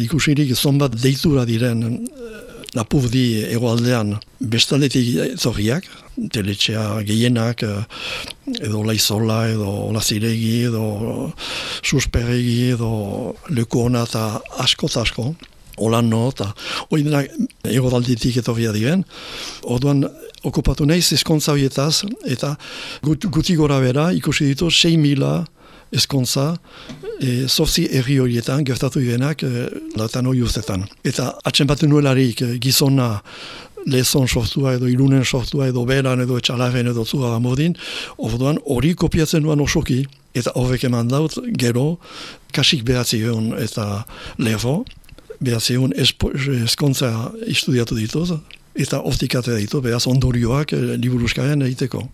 ikusirik zonbat deitura diren lapurdi egoaldean bestaldetik zorriak, teletxea gehienak, edo laizola, edo laziregi, edo susperegi, edo leku hona eta asko asko, holan no, eta hori denak egoalditik etorria diren. Orduan, okupatu nahiz eskontza horietaz, eta guti gora bera, ikusi ditu 6 mila eskontza, e, zorzi erri horietan, gertatu direnak, e, latan hori ustetan. Eta atxen bat nuelarik e, gizona lezon sortua edo ilunen sortua edo beran edo etxalaren edo zua amodin, orduan hori kopiatzen duan osoki, eta horrek eman daut, gero, kasik behatzi eta leho, behatzi egon eskontza estudiatu dituz, eta oftikate ditu, behaz ondorioak e, liburuskaren egiteko.